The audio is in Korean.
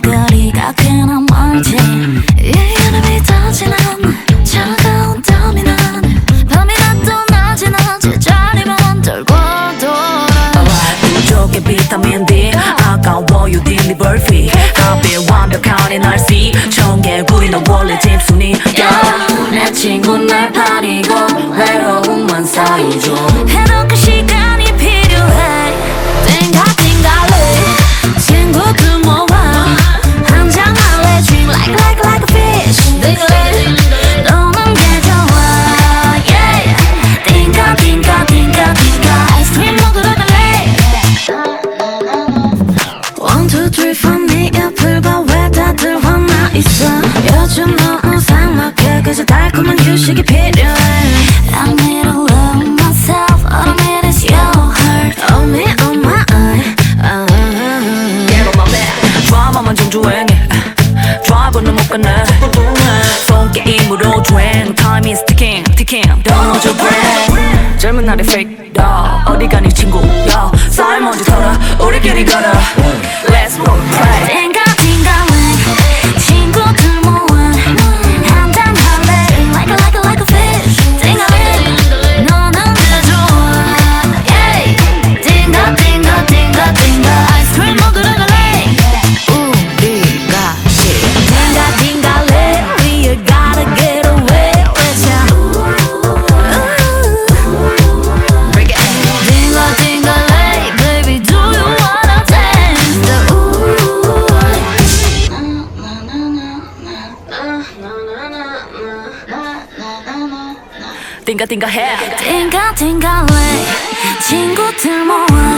거리가 꽤나 멀지. 이름이 터지는 차가운 땀이 나는 밤이라도 낮이 낮이 자리만 들고 돌아. 부족해 비타민 D 아까워요 딜리버리 가벼 완벽한 에너지 청개구리 너 원래 달콤한 휴식이 필요해 I need to love myself All I need is your heart Oh me oh my 아. Get on my back 드라마만 정주행해 드라이브는 못 끝내 손게임으로 주행 Time is ticking ticking Don't hold your breath 젊은 날의 fake dog 어디 가니 친구야 쌀 먼지 털어 우리끼리 걸어 Let's roll pray 띵가 띵가 해. 띵가 띵가래 친구들 모아